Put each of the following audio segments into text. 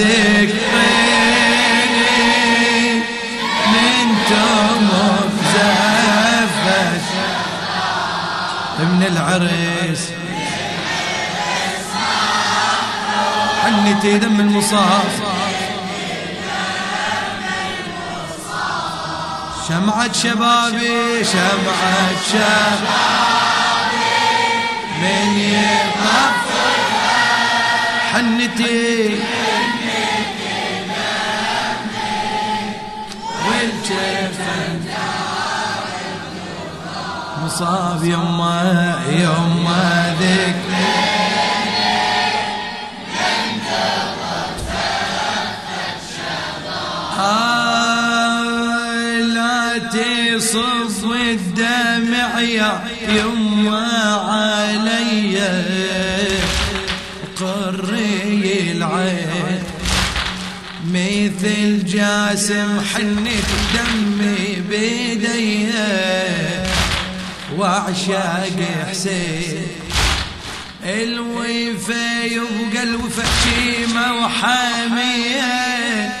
ذكريني من تمك زفت من العرس حنتي دم المصاب شمعة شبابي شمعة شبابي. من يطفي حنتي مصاب يما يما ذكري تصف الدمع يما علي مثل جاسم حنت دمي بيدي وعشاق حسين. الوفا يبقى الوفا شيمة وحامية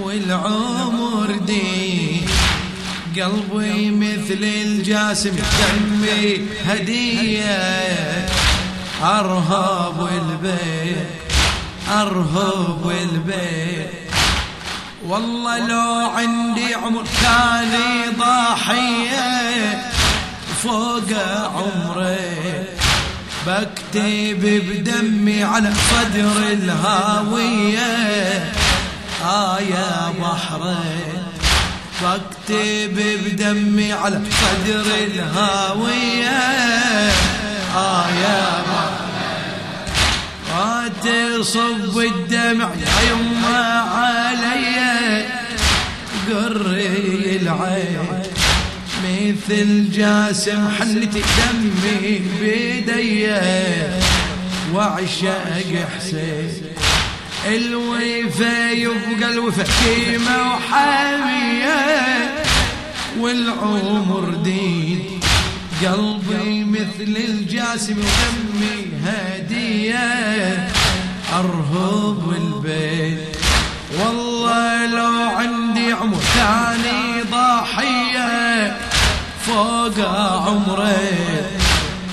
والعمر دين. قلبي مثل الجاسم دمي هدية أرهب البيت. أرهب البيت والله لو عندي عمر ثاني ضاحية فوق عمري بكتب بدمي على صدر الهاوية. آه يا بحرين واكتب بدمي على صدر الهاوية. آه يا وتصب الدمع. يا يما علي قري العين. مثل جاسم حلتي دمي بيدي. وعشاق حسين. الوفا يبقى الوفا كيمة وحامية والعمر دين قلبي مثل الجاسم ودمي هدية أرهب البيت. والله لو عندي عمر ثاني ضاحية فوق عمري.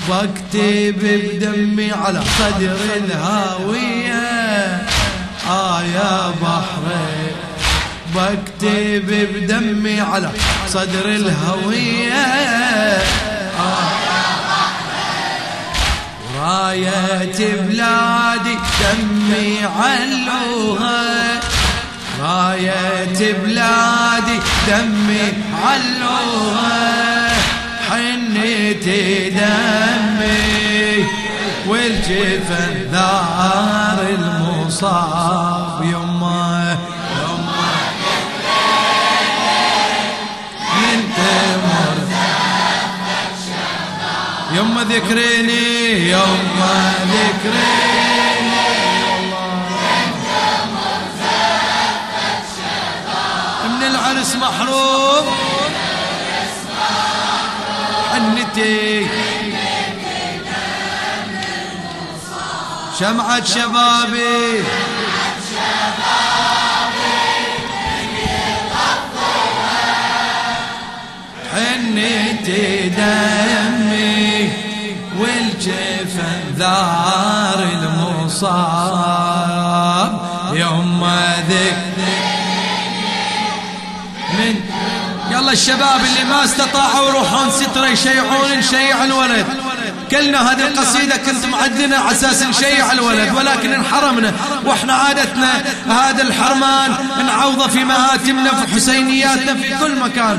واكتب بدمي على صدر الهاوية. آه يا بحري. بكتب بدمي على صدر الهوية آه راية بلادي دمي علوها. راية بلادي دمي علوها. حنيتي دمي والجفن ذار المصاب. يما يما من تمر يما ذكريني يما ذكريني. العرس محروم. حنتي. شمعة شبابي. الشباب اللي ما استطاعوا يروحون سترة يشيعون نشيع الولد. كلنا هذه القصيدة كنت معدنا على أساس نشيع الولد ولكن انحرمنا. وإحنا عادتنا هذا الحرمان نعوضه في مآتمنا في حسينياتنا في كل مكان.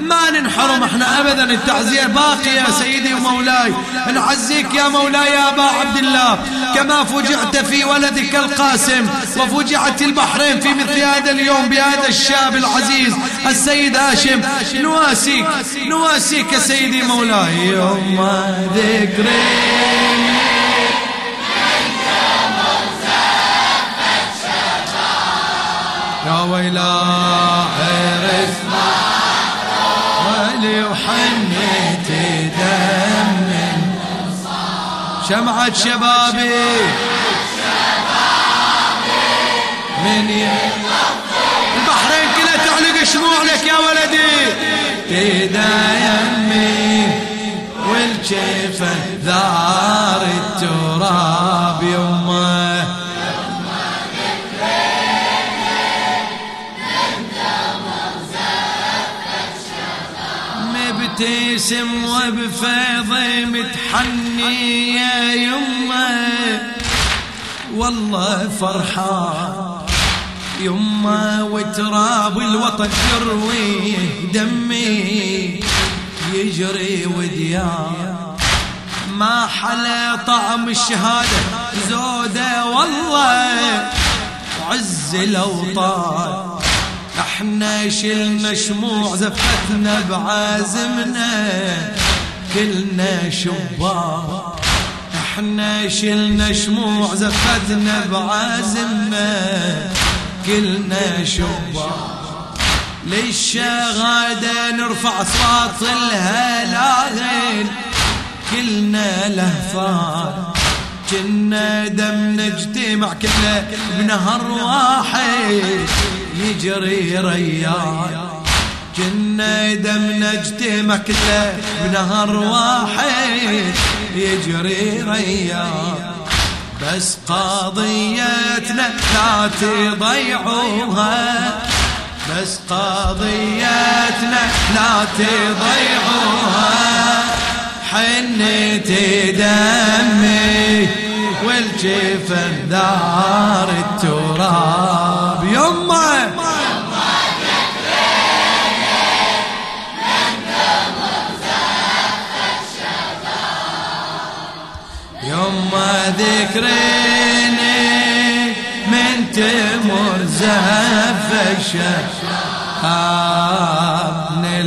ما ننحرم إحنا ابدا التعزية باقية يا سيدي ومولاي. نعزيك يا مولاي يا ابا عبد الله. كما فجعت في ولدك القاسم وفجعت البحرين في مثل هذا اليوم بهذا الشاب العزيز السيد هاشم. نواسيك نواسيك يا سيدي مولاي. يوم يا ويلا حرس ولي وحنيت دم شمعة شبابي. من البحرين كلها تعلق شموع لك يا ولدي. تيدا يمي والجيفة ذار التراب يمه مبتسم وبفيض متحني يا يمة. والله فرحان يما وتراب الوطن يروي دمي. يجري وديان ما حلا طعم الشهادة زودة والله. عز الأوطان. إحنا شلنا شموع زفتنا بعازمنا كلنا شبان إحنا شلنا شموع زفتنا بعازمنا كلنا شباب. للشغادة نرفع صوت الهلاهل كلنا لهفان. كنا دم نجتمع كله بنهر واحد. يجري ريان كنا دم نجتمع كله بنهر واحد يجري ريان بس قضيتنا لا تضيعوها. بس قضيتنا لا تضيعوها. حنة دمي والجفن دار التراب. يمه يما ذكريني من تمر زف الشهاب من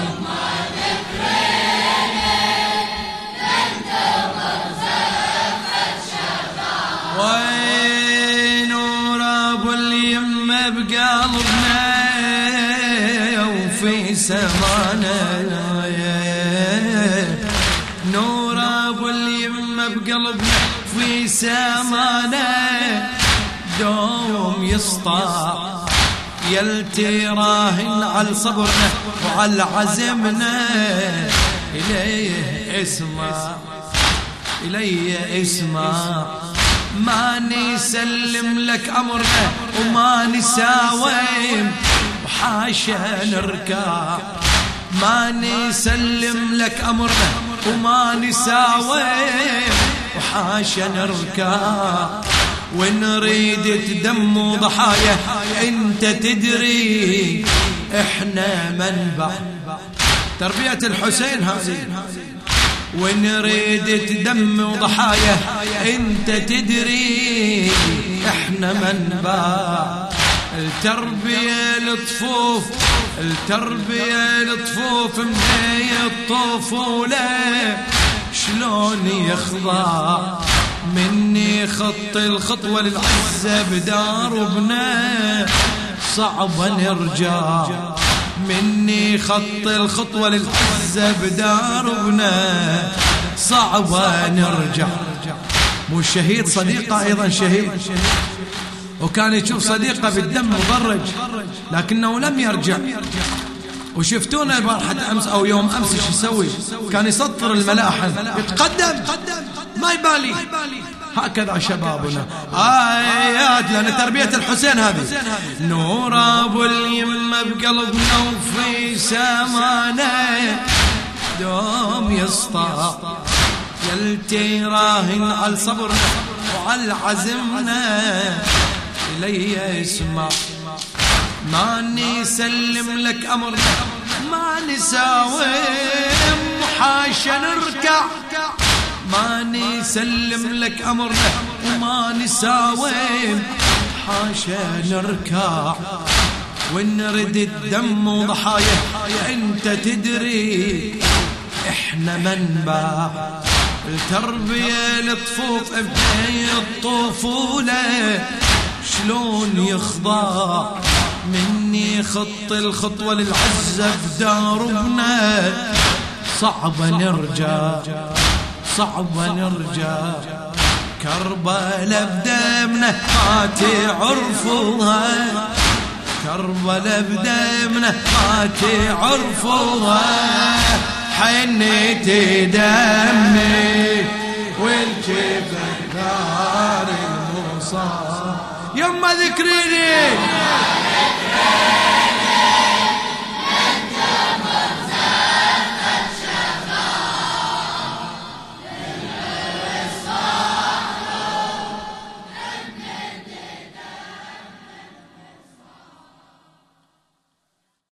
وفي سمانا. نور ابو اليمه بقلبنا في سمانا. دوم يسطع يلتي راهن على صبرنا وعلى عزمنا. إليه اسمع. إلي اسمع. ما نسلم لك أمرنا وما نساوم. وحاشا نركع ما نسلم لك أمرنا وما نساوم وحاشا نركع ونريد تدم ضحايا أنت تدري إحنا منبع. تربية الحسين هذه. ونريد تدم ضحايا أنت تدري إحنا منبع. التربية لطفوف التربية لطفوف من الطفولة شلون يخضع؟ مني خط الخطوة للعزة بداربنا صعب نرجع مني خط الخطوة للعزة بداربنا صعب نرجع مو الشهيد صديقة أيضا شهيد. وكان يشوف صديقه بالدم مضرج لكنه لم يرجع. وشفتونا بارحة أمس أو يوم أمس شو يسوي؟ كان يسطر الملاحم. يتقدم. ما يبالي. هكذا شبابنا. آيات لأن تربية الحسين هذه. نور أبو اليمة بقلبنا وفي سمانة. دوم يسطع يلتي راهن على صبرنا وعلى عزمنا. إلي يسمع ما نسلم لك أمرنا ما نساوم حاشا نركع. ما نسلم لك أمرنا وما نساوم حاشا نركع. ونرد الدم وضحايا أنت تدري إحنا منبع التربية الطفوف ابني الطفولة. شلون يخضع مني خط الخطوة للعزة بداربنا صعبة نرجع صعبة نرجع. كربلاء بدمنا ما تعرفوها كربلاء بدمنا ما تعرفوها حنيت دمي والجبل نار المصاب. يما ذكريني